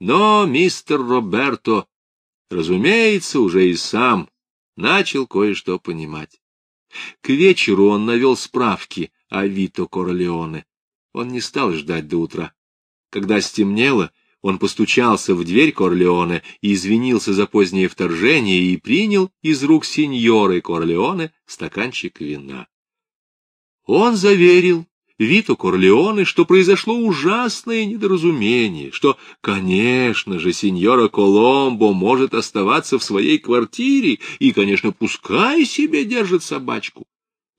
Но мистер Роберто, разумеется, уже и сам начал кое-что понимать. К вечеру он навел справки о Вито Корлеоне. Он не стал ждать до утра. Когда стемнело, он постучался в дверь Корлеоне и извинился за позднее вторжение и принял из рук сеньоры Корлеоне стаканчик вина. Он заверил Вито Корлеоне, что произошло ужасное недоразумение, что, конечно же, сеньора Коломбо может оставаться в своей квартире и, конечно, пускай себе держит собачку.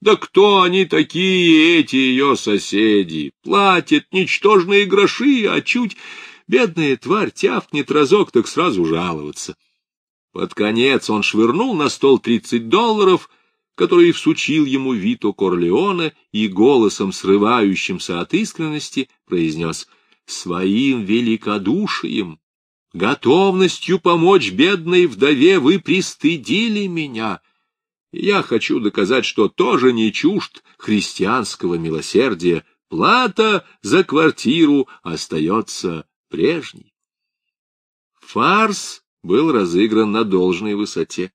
Да кто они такие, эти ее соседи? Платят ничтожные гроши, а чуть бедная тварь тявкнет разок, так сразу жаловаться. Под конец он швырнул на стол тридцать долларов — который всучил ему Вито Корлеоне и голосом, срывающимся от искренности, произнес «Своим великодушием, готовностью помочь бедной вдове вы пристыдили меня. Я хочу доказать, что тоже не чужд христианского милосердия. Плата за квартиру остается прежней». Фарс был разыгран на должной высоте.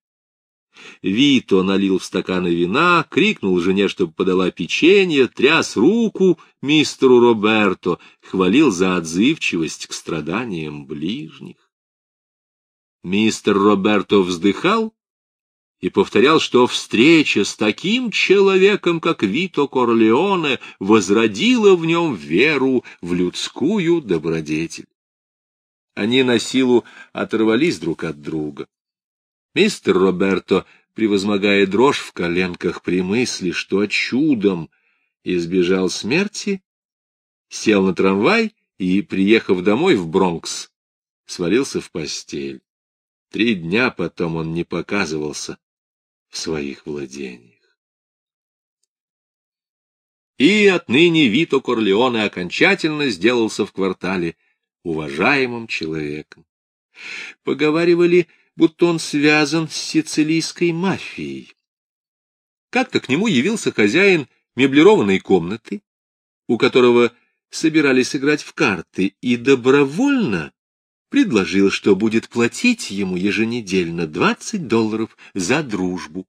Вито налил в стаканы вина, крикнул жене, чтобы подала печенье, тряс руку мистеру Роберто, хвалил за отзывчивость к страданиям ближних. Мистер Роберто вздыхал и повторял, что встреча с таким человеком, как Вито Корлеоне, возродила в нем веру в людскую добродетель. Они на силу оторвались друг от друга. Мистер Роберто, превозмогая дрожь в коленках при мысли, что чудом избежал смерти, сел на трамвай и, приехав домой в Бронкс, свалился в постель. Три дня потом он не показывался в своих владениях. И отныне Вито Корлеоне окончательно сделался в квартале уважаемым человеком. Поговаривали, будто он связан с сицилийской мафией. Как-то к нему явился хозяин меблированной комнаты, у которого собирались играть в карты, и добровольно предложил, что будет платить ему еженедельно 20 долларов за дружбу.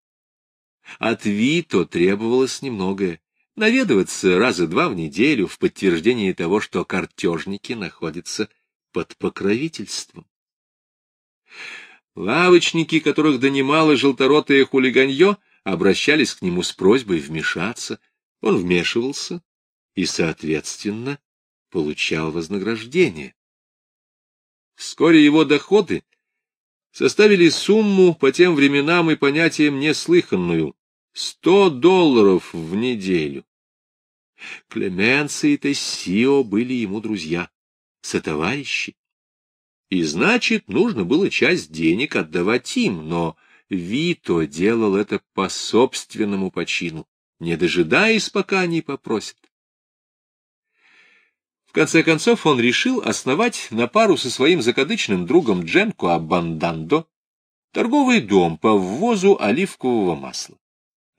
От Вито требовалось немногое — наведываться раза два в неделю в подтверждение того, что картежники находятся под покровительством. Лавочники, которых донимало желторотое хулиганье, обращались к нему с просьбой вмешаться. Он вмешивался и, соответственно, получал вознаграждение. Вскоре его доходы составили сумму по тем временам и понятиям неслыханную — сто долларов в неделю. Клеменци и Тессио были ему друзья, сотоварищи. И значит, нужно было часть денег отдавать им, но Вито делал это по собственному почину, не дожидаясь, пока они попросят. В конце концов он решил основать на пару со своим закадычным другом Дженко Абандандо торговый дом по ввозу оливкового масла.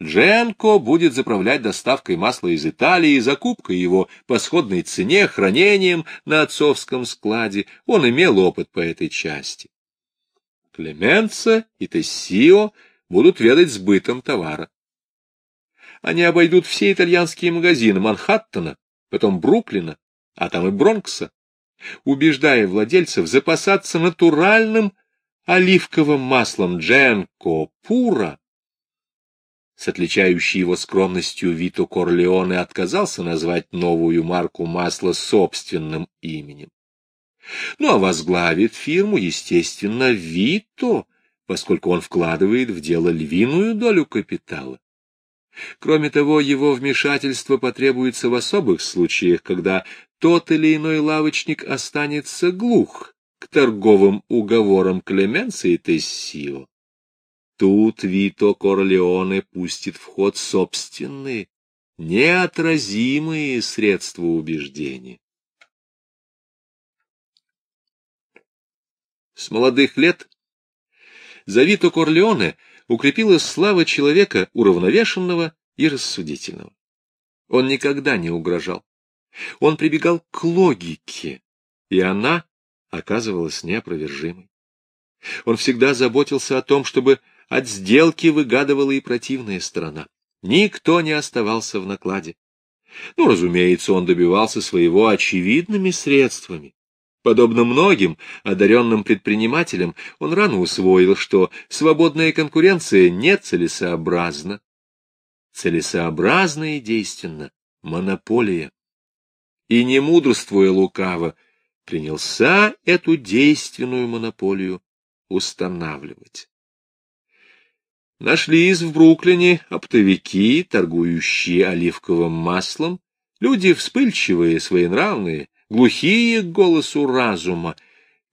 Дженко будет заправлять доставкой масла из Италии, закупкой его по сходной цене, хранением на отцовском складе. Он имел опыт по этой части. Клеменца и Тессио будут ведать сбытом товара. Они обойдут все итальянские магазины Манхэттена, потом Бруклина, а там и Бронкса, убеждая владельцев запасаться натуральным оливковым маслом Дженко Пура с отличающей его скромностью Вито Корлеоне отказался назвать новую марку масла собственным именем. Ну, а возглавит фирму, естественно, Вито, поскольку он вкладывает в дело львиную долю капитала. Кроме того, его вмешательство потребуется в особых случаях, когда тот или иной лавочник останется глух к торговым уговорам Клеменса и Тессио. Тут Вито Корлеоне пустит в ход собственные, неотразимые средства убеждения. С молодых лет за Вито Корлеоне укрепилась слава человека уравновешенного и рассудительного. Он никогда не угрожал. Он прибегал к логике, и она оказывалась неопровержимой. Он всегда заботился о том, чтобы от сделки выгадывала и противная сторона. Никто не оставался в накладе. Ну, разумеется, он добивался своего очевидными средствами. Подобно многим одаренным предпринимателям, он рано усвоил, что свободная конкуренция нецелесообразна. Целесообразна и действенна монополия. И, не мудрствуя лукаво, принялся эту действенную монополию устанавливать. Нашлись в Бруклине оптовики, торгующие оливковым маслом, люди вспыльчивые, своенравные, глухие к голосу разума,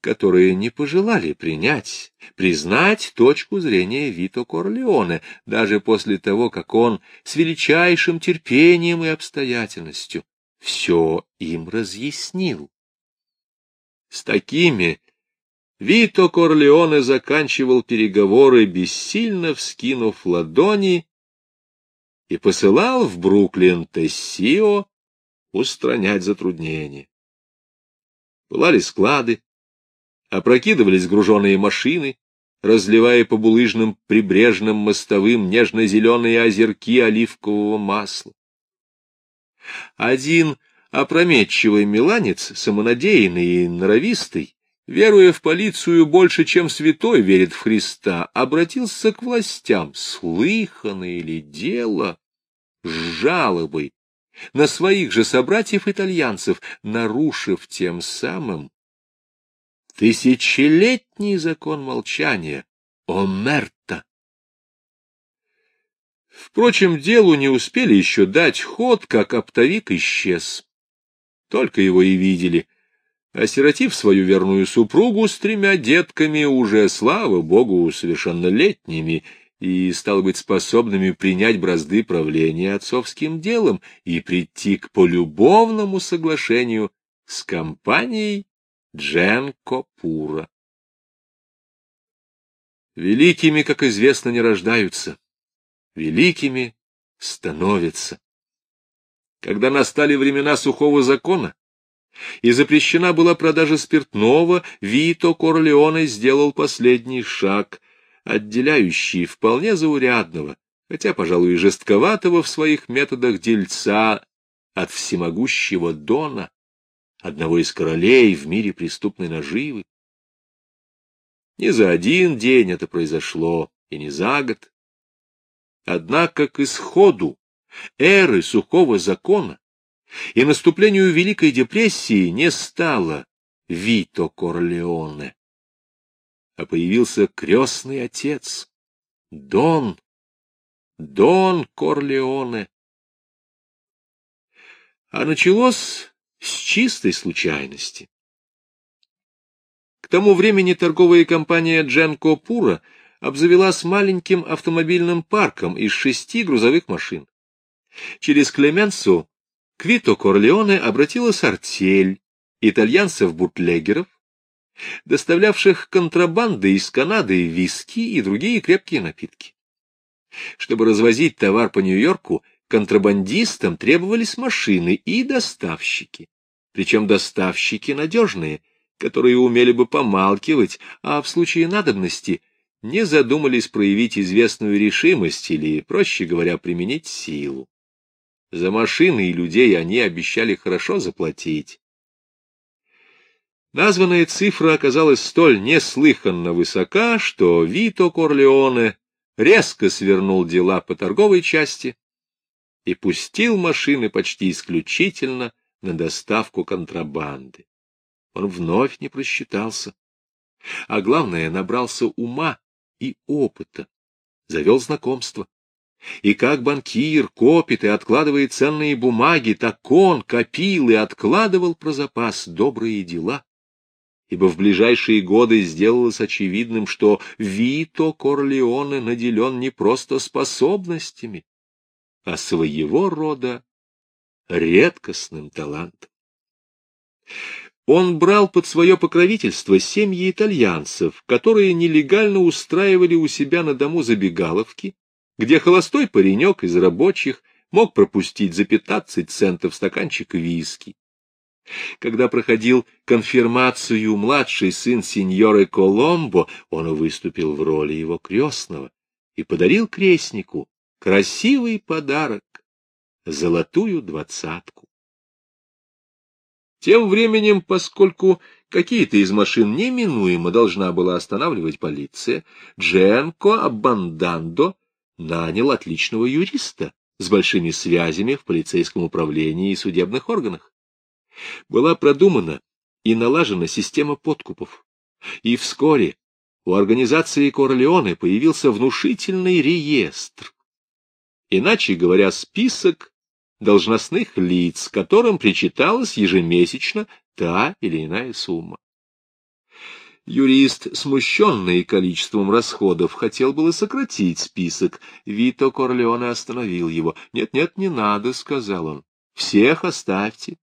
которые не пожелали принять, признать точку зрения Вито Корлеоне, даже после того, как он с величайшим терпением и обстоятельностью все им разъяснил. С такими Вито Корлеоне заканчивал переговоры, бессильно вскинув ладони, и посылал в Бруклин Тессио устранять затруднения. Пылали склады, опрокидывались груженные машины, разливая по булыжным прибрежным мостовым нежно-зеленые озерки оливкового масла. Один опрометчивый миланец, самонадеянный и норовистый, веруя в полицию больше, чем святой верит в Христа, обратился к властям, слыханное ли дело, с жалобой на своих же собратьев-итальянцев, нарушив тем самым тысячелетний закон молчания о мерта. Впрочем, делу не успели еще дать ход, как оптовик исчез. Только его и видели — осиротив свою верную супругу с тремя детками, уже, слава богу, совершеннолетними, и, стало быть, способными принять бразды правления отцовским делом и прийти к полюбовному соглашению с компанией Дженко Пура. Великими, как известно, не рождаются, великими становятся. Когда настали времена сухого закона, и запрещена была продажа спиртного, Вито Корлеоне сделал последний шаг, отделяющий вполне заурядного, хотя, пожалуй, и жестковатого в своих методах дельца от всемогущего Дона, одного из королей в мире преступной наживы. Не за один день это произошло, и не за год. Однако к исходу эры сухого закона и наступлению Великой депрессии не стало Вито Корлеоне, а появился крестный отец, Дон, Дон Корлеоне. А началось с чистой случайности. К тому времени торговая компания Дженко Пура обзавелась маленьким автомобильным парком из шести грузовых машин. Через Клеменсу к Вито Корлеоне обратилась артель итальянцев-бутлегеров, доставлявших контрабанды из Канады виски и другие крепкие напитки. Чтобы развозить товар по Нью-Йорку, контрабандистам требовались машины и доставщики, причем доставщики надежные, которые умели бы помалкивать, а в случае надобности не задумались проявить известную решимость или, проще говоря, применить силу. За машины и людей они обещали хорошо заплатить. Названная цифра оказалась столь неслыханно высока, что Вито Корлеоне резко свернул дела по торговой части и пустил машины почти исключительно на доставку контрабанды. Он вновь не просчитался, а главное, набрался ума и опыта, завел знакомство. И как банкир копит и откладывает ценные бумаги, так он копил и откладывал про запас добрые дела. Ибо в ближайшие годы сделалось очевидным, что Вито Корлеоне наделен не просто способностями, а своего рода редкостным талантом. Он брал под свое покровительство семьи итальянцев, которые нелегально устраивали у себя на дому забегаловки, где холостой паренек из рабочих мог пропустить за пятнадцать центов стаканчик виски. Когда проходил конфирмацию младший сын сеньоры Коломбо, он выступил в роли его крестного и подарил крестнику красивый подарок — золотую двадцатку. Тем временем, поскольку какие-то из машин неминуемо должна была останавливать полиция, Дженко Абандандо нанял отличного юриста с большими связями в полицейском управлении и судебных органах. Была продумана и налажена система подкупов. И вскоре у организации Корлеоне появился внушительный реестр. Иначе говоря, список должностных лиц, которым причиталась ежемесячно та или иная сумма. Юрист, смущенный количеством расходов, хотел было сократить список. Вито Корлеоне остановил его. «Нет-нет, не надо», — сказал он. «Всех оставьте.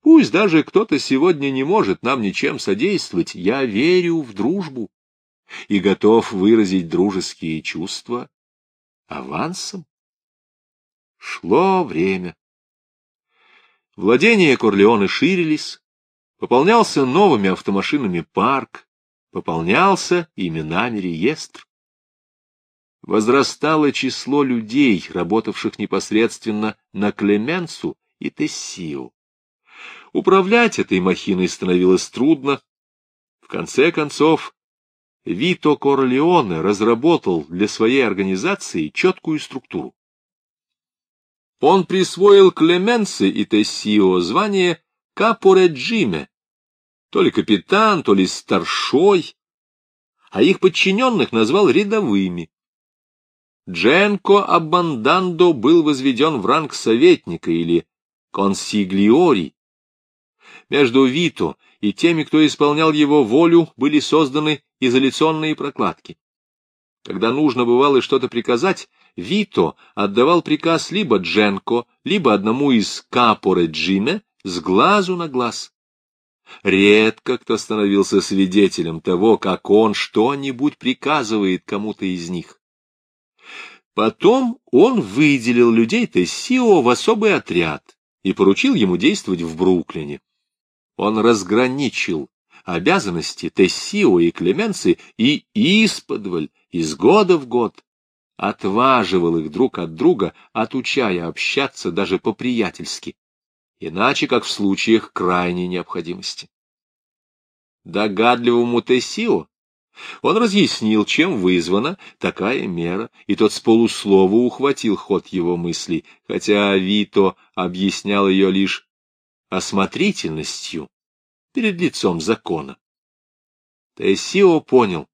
Пусть даже кто-то сегодня не может нам ничем содействовать. Я верю в дружбу и готов выразить дружеские чувства авансом». Шло время. Владения Корлеоне ширились, пополнялся новыми автомашинами парк, пополнялся именами реестр. Возрастало число людей, работавших непосредственно на Клеменсу и Тессио. Управлять этой махиной становилось трудно. В конце концов, Вито Корлеоне разработал для своей организации четкую структуру. Он присвоил Клеменсе и Тессио звание капореджиме, то ли капитан, то ли старшой, а их подчиненных назвал рядовыми. Дженко Абандандо был возведен в ранг советника или консиглиори. Между Вито и теми, кто исполнял его волю, были созданы изоляционные прокладки. Когда нужно бывало что-то приказать, Вито отдавал приказ либо Дженко, либо одному из капо-реджиме с глазу на глаз. Редко кто становился свидетелем того, как он что-нибудь приказывает кому-то из них. Потом он выделил людей Тессио в особый отряд и поручил ему действовать в Бруклине. Он разграничил обязанности Тессио и Клеменции и исподволь, из года в год, отваживал их друг от друга, отучая общаться даже по-приятельски, иначе как в случаях крайней необходимости. Догадливому Тессио он разъяснил, чем вызвана такая мера, и тот с полуслова ухватил ход его мыслей, хотя Вито объяснял ее лишь осмотрительностью перед лицом закона. Тессио понял,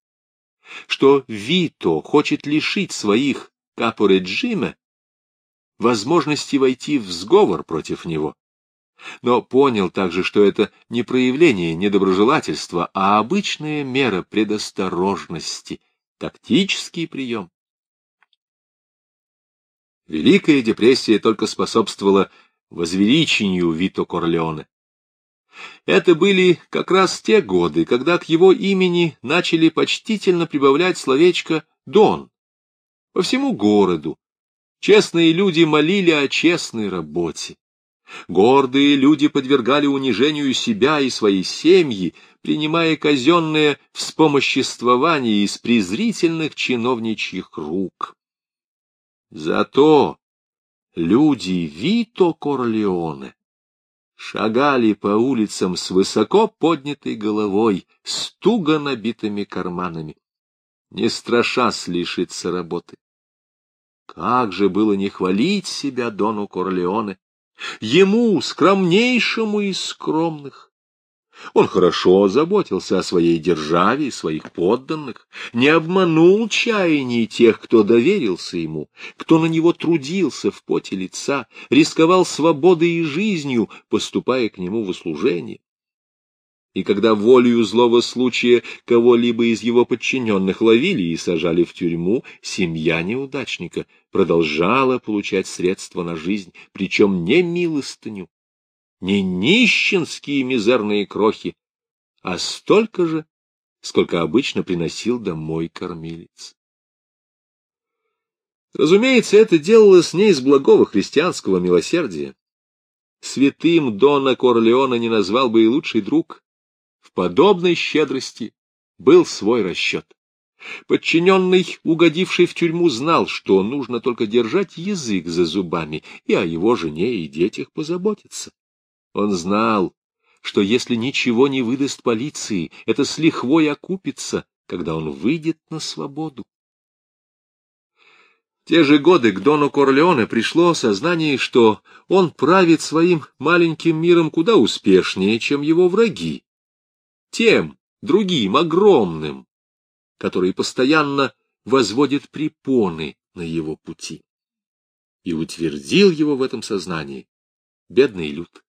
что Вито хочет лишить своих капореджиме возможности войти в сговор против него. Но понял также, что это не проявление недоброжелательства, а обычная мера предосторожности, тактический прием. Великая депрессия только способствовала возвеличению Вито Корлеоне. Это были как раз те годы, когда к его имени начали почтительно прибавлять словечко «Дон». По всему городу честные люди молили о честной работе. Гордые люди подвергали унижению себя и своей семьи, принимая казенное вспомоществование из презрительных чиновничьих рук. Зато люди Вито Корлеоне шагали по улицам с высоко поднятой головой, с туго набитыми карманами, не страшась лишиться работы. Как же было не хвалить себя Дону Корлеоне, ему, скромнейшему из скромных, он хорошо заботился о своей державе и своих подданных, не обманул чаяний тех, кто доверился ему, кто на него трудился в поте лица, рисковал свободой и жизнью, поступая к нему в услужение. И когда волею злого случая кого-либо из его подчиненных ловили и сажали в тюрьму, семья неудачника продолжала получать средства на жизнь, причем не милостыню, не нищенские мизерные крохи, а столько же, сколько обычно приносил домой кормилец. Разумеется, это делалось не из благого христианского милосердия. святым Дона Корлеона не назвал бы и лучший друг. В подобной щедрости был свой расчет. Подчиненный, угодивший в тюрьму, знал, что нужно только держать язык за зубами и о его жене и детях позаботиться. Он знал, что если ничего не выдаст полиции, это с лихвой окупится, когда он выйдет на свободу. те же годы к Дону Корлеоне пришло сознание, что он правит своим маленьким миром куда успешнее, чем его враги. Тем, другим, огромным, который постоянно возводит препоны на его пути. И утвердил его в этом сознании бедный люд,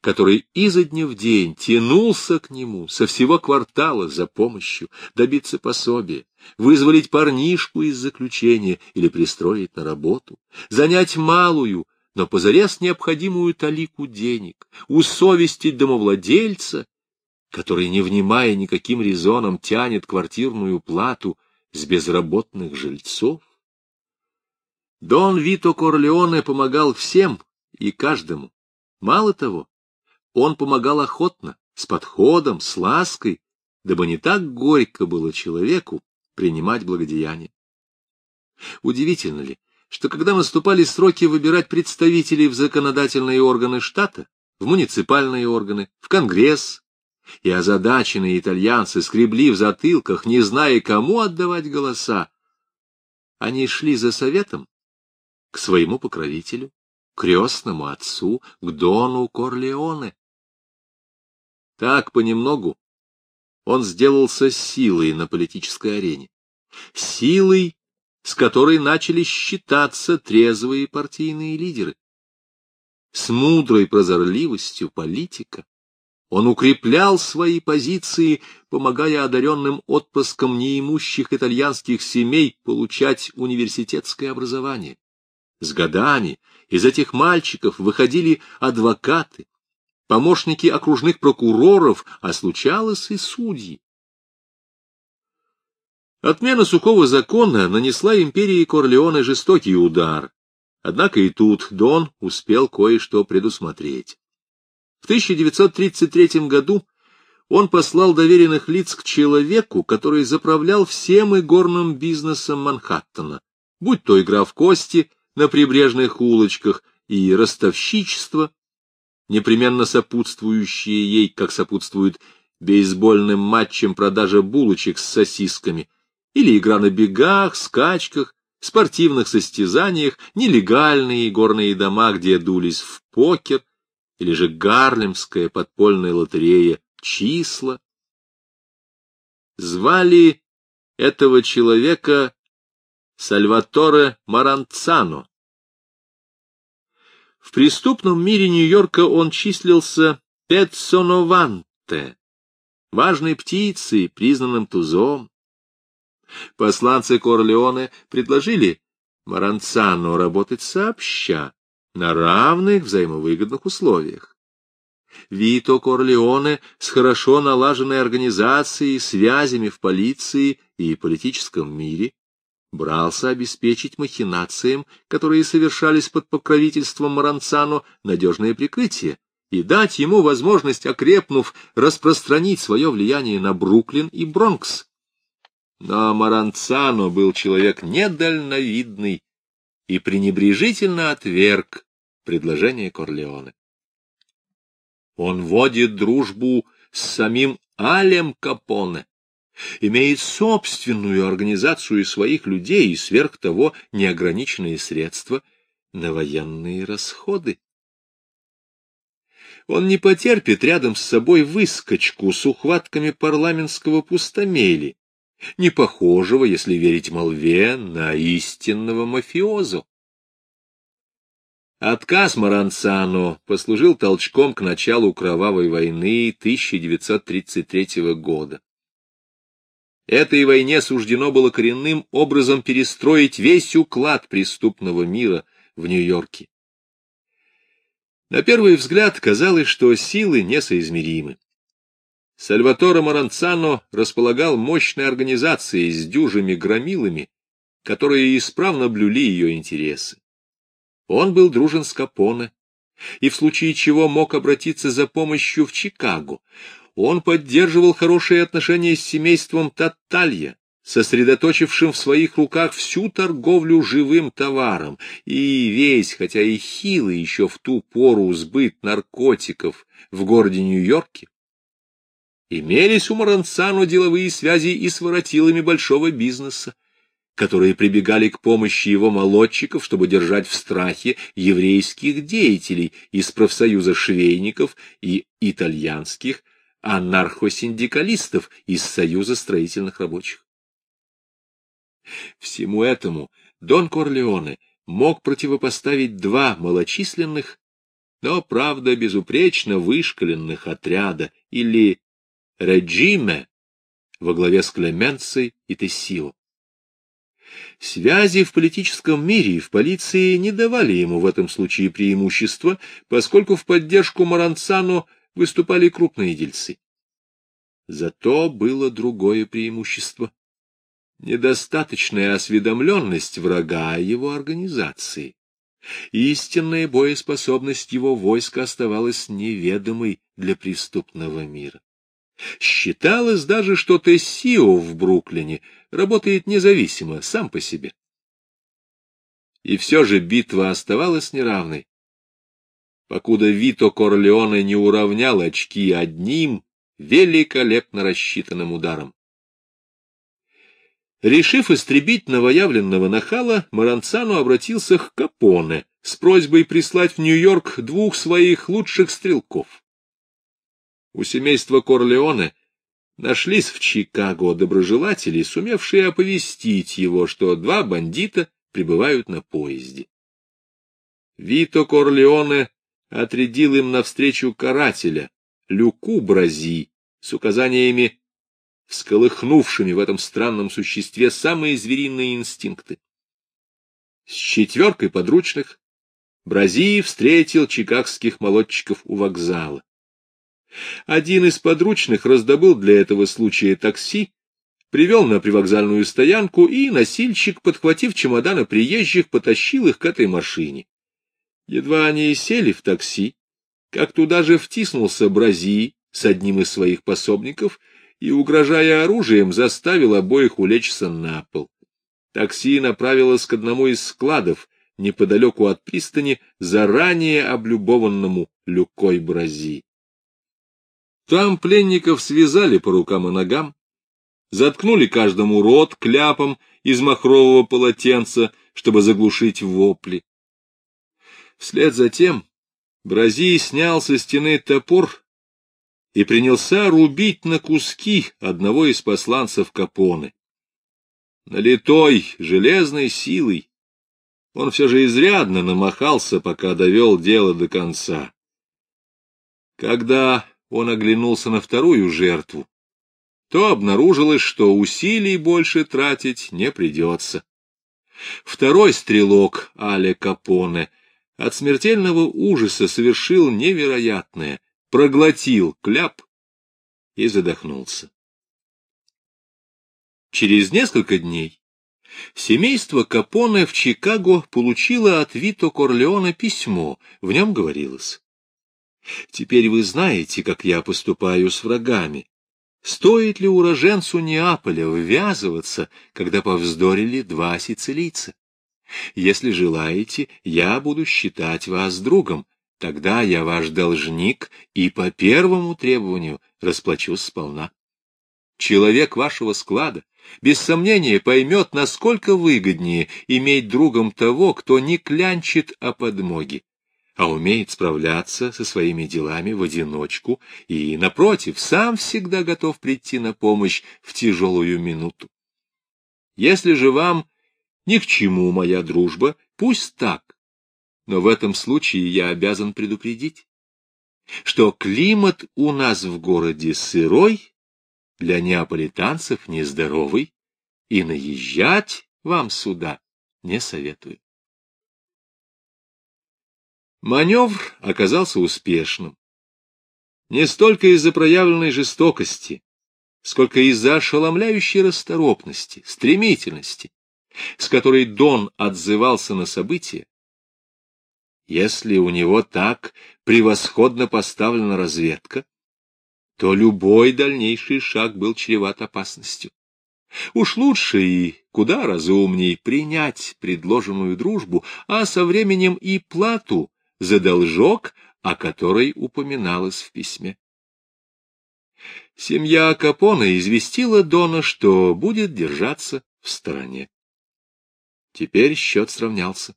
который изо дня в день тянулся к нему со всего квартала за помощью, добиться пособия, вызволить парнишку из заключения или пристроить на работу, занять малую, но позарез необходимую талику денег, усовестить домовладельца который, не внимая никаким резонам, тянет квартирную плату с безработных жильцов? Дон Вито Корлеоне помогал всем и каждому. Мало того, он помогал охотно, с подходом, с лаской, дабы не так горько было человеку принимать благодеяние. Удивительно ли, что когда наступали сроки выбирать представителей в законодательные органы штата, в муниципальные органы, в Конгресс, и озадаченные итальянцы скребли в затылках, не зная, кому отдавать голоса. Они шли за советом к своему покровителю, крестному отцу, к Дону Корлеоне. Так понемногу он сделался силой на политической арене, силой, с которой начали считаться трезвые партийные лидеры. С мудрой прозорливостью политика он укреплял свои позиции, помогая одаренным отпрыскам неимущих итальянских семей получать университетское образование. С годами из этих мальчиков выходили адвокаты, помощники окружных прокуроров, а случалось и судьи. Отмена сухого закона нанесла империи Корлеоне жестокий удар, однако и тут Дон успел кое-что предусмотреть. В 1933 году он послал доверенных лиц к человеку, который заправлял всем игорным бизнесом Манхэттена, будь то игра в кости на прибрежных улочках и ростовщичество, непременно сопутствующие ей, как сопутствует бейсбольным матчам продажа булочек с сосисками, или игра на бегах, скачках, спортивных состязаниях, нелегальные горные дома, где дулись в покер, или же Гарлемская подпольная лотерея «Числа». Звали этого человека Сальваторе Маранцано. В преступном мире Нью-Йорка он числился Петсонованте, важной птицей, признанным тузом. Посланцы Корлеоне предложили Маранцано работать сообща, на равных взаимовыгодных условиях. Вито Корлеоне с хорошо налаженной организацией, связями в полиции и политическом мире брался обеспечить махинациям, которые совершались под покровительством Маранцано, надежное прикрытие и дать ему возможность, окрепнув, распространить свое влияние на Бруклин и Бронкс. Но Маранцано был человек недальновидный и пренебрежительно отверг предложение Корлеоне. Он водит дружбу с самим Алем Капоне, имеет собственную организацию своих людей и сверх того неограниченные средства на военные расходы. Он не потерпит рядом с собой выскочку с ухватками парламентского пустомели, не похожего, если верить молве, на истинного мафиозу. Отказ Маранцано послужил толчком к началу кровавой войны 1933 года. Этой войне суждено было коренным образом перестроить весь уклад преступного мира в Нью-Йорке. На первый взгляд казалось, что силы несоизмеримы. Сальваторе Маранцано располагал мощной организацией с дюжими громилами, которые исправно блюли ее интересы. Он был дружен с Капоне, и в случае чего мог обратиться за помощью в Чикаго. Он поддерживал хорошие отношения с семейством Таталья, сосредоточившим в своих руках всю торговлю живым товаром, и весь, хотя и хилый еще в ту пору сбыт наркотиков в городе Нью-Йорке, имелись у Маранцано деловые связи и с воротилами большого бизнеса, которые прибегали к помощи его молодчиков, чтобы держать в страхе еврейских деятелей из профсоюза швейников и итальянских анархосиндикалистов из Союза строительных рабочих. Всему этому Дон Корлеоне мог противопоставить два малочисленных, но, правда, безупречно вышкаленных отряда или «реджиме» во главе с Клеменцией и Тессио. Связи в политическом мире и в полиции не давали ему в этом случае преимущества, поскольку в поддержку Маранцано выступали крупные дельцы. Зато было другое преимущество недостаточная осведомленность врага о его организации. Истинная боеспособность его войска оставалась неведомой для преступного мира. Считалось даже, что Тессио в Бруклине работает независимо, сам по себе. И все же битва оставалась неравной. Покуда Вито Корлеоне не уравнял очки одним великолепно рассчитанным ударом. Решив истребить новоявленного нахала, Маранцану обратился к Капоне с просьбой прислать в Нью-Йорк двух своих лучших стрелков. У семейства Корлеоне нашлись в Чикаго доброжелатели, сумевшие оповестить его, что два бандита прибывают на поезде. Вито Корлеоне отрядил им навстречу карателя, Люку Брази, с указаниями всколыхнувшими в этом странном существе самые звериные инстинкты. С четверкой подручных Бразии встретил чикагских молодчиков у вокзала. Один из подручных раздобыл для этого случая такси, привел на привокзальную стоянку, и носильщик, подхватив чемоданы приезжих, потащил их к этой машине. Едва они сели в такси, как туда же втиснулся Бразии с одним из своих пособников и, угрожая оружием, заставил обоих улечься на пол. Такси направилось к одному из складов, неподалеку от пристани, заранее облюбованному люкой Брази. Там пленников связали по рукам и ногам, заткнули каждому рот кляпом из махрового полотенца, чтобы заглушить вопли. Вслед за тем Брази снял со стены топор и принялся рубить на куски одного из посланцев Капоны. Налитой железной силой он все же изрядно намахался, пока довел дело до конца. Когда он оглянулся на вторую жертву, то обнаружилось, что усилий больше тратить не придется. Второй стрелок, Але Капоне, от смертельного ужаса совершил невероятное — проглотил кляп и задохнулся. Через несколько дней семейство Капоне в Чикаго получило от Вито Корлеона письмо, в нем говорилось. «Теперь вы знаете, как я поступаю с врагами. Стоит ли уроженцу Неаполя ввязываться, когда повздорили два сицилийца? Если желаете, я буду считать вас другом, Тогда я ваш должник и по первому требованию расплачусь сполна. Человек вашего склада без сомнения поймет, насколько выгоднее иметь другом того, кто не клянчит о подмоге, а умеет справляться со своими делами в одиночку и, напротив, сам всегда готов прийти на помощь в тяжелую минуту. Если же вам ни к чему моя дружба, пусть так, но в этом случае я обязан предупредить, что климат у нас в городе сырой, для неаполитанцев нездоровый, и наезжать вам сюда не советую. Маневр оказался успешным. Не столько из-за проявленной жестокости, сколько из-за ошеломляющей расторопности, стремительности, с которой Дон отзывался на события, Если у него так превосходно поставлена разведка, то любой дальнейший шаг был чреват опасностью. Уж лучше и куда разумней принять предложенную дружбу, а со временем и плату за должок, о которой упоминалось в письме. Семья Капона известила Дона, что будет держаться в стороне. Теперь счет сравнялся.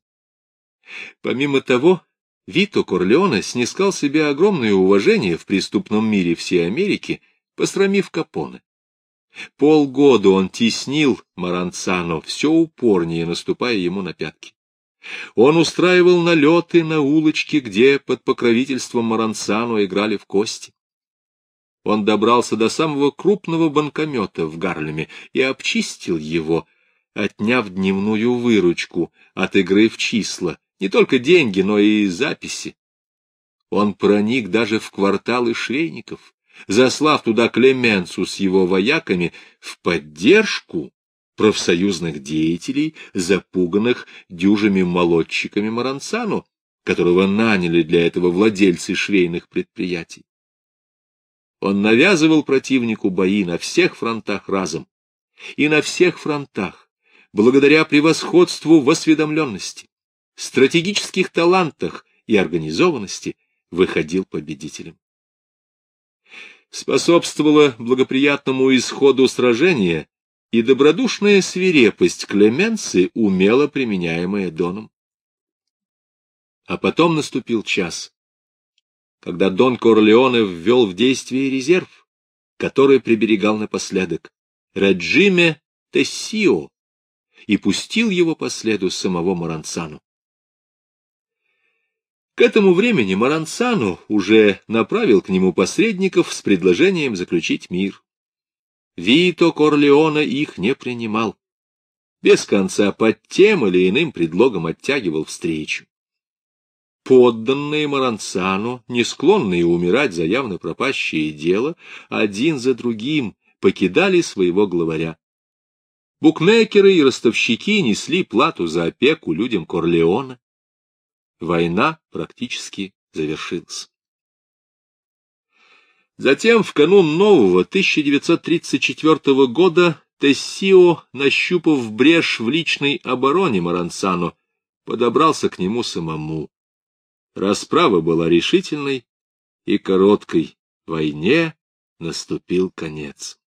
Помимо того, Вито Корлеоне снискал себе огромное уважение в преступном мире всей Америки, посрамив Капоне. Полгода он теснил Маранцано, все упорнее наступая ему на пятки. Он устраивал налеты на улочке, где под покровительством Маранцано играли в кости. Он добрался до самого крупного банкомета в Гарлеме и обчистил его, отняв дневную выручку от игры в числа, не только деньги, но и записи. Он проник даже в кварталы швейников, заслав туда Клеменцу с его вояками в поддержку профсоюзных деятелей, запуганных дюжими молодчиками Маранцану, которого наняли для этого владельцы швейных предприятий. Он навязывал противнику бои на всех фронтах разом, и на всех фронтах, благодаря превосходству в осведомленности, стратегических талантах и организованности выходил победителем. Способствовала благоприятному исходу сражения и добродушная свирепость Клеменции, умело применяемая Доном. А потом наступил час, когда Дон Корлеоне ввел в действие резерв, который приберегал напоследок, Реджиме Тессио, и пустил его по следу самого Маранцану. К этому времени Маранцану уже направил к нему посредников с предложением заключить мир. Вито Корлеона их не принимал. Без конца под тем или иным предлогом оттягивал встречу. Подданные Маранцану, не склонные умирать за явно пропащее дело, один за другим покидали своего главаря. Букмекеры и ростовщики несли плату за опеку людям Корлеона война практически завершилась. Затем, в канун нового 1934 года, Тессио, нащупав брешь в личной обороне Маранцано, подобрался к нему самому. Расправа была решительной и короткой. Войне наступил конец.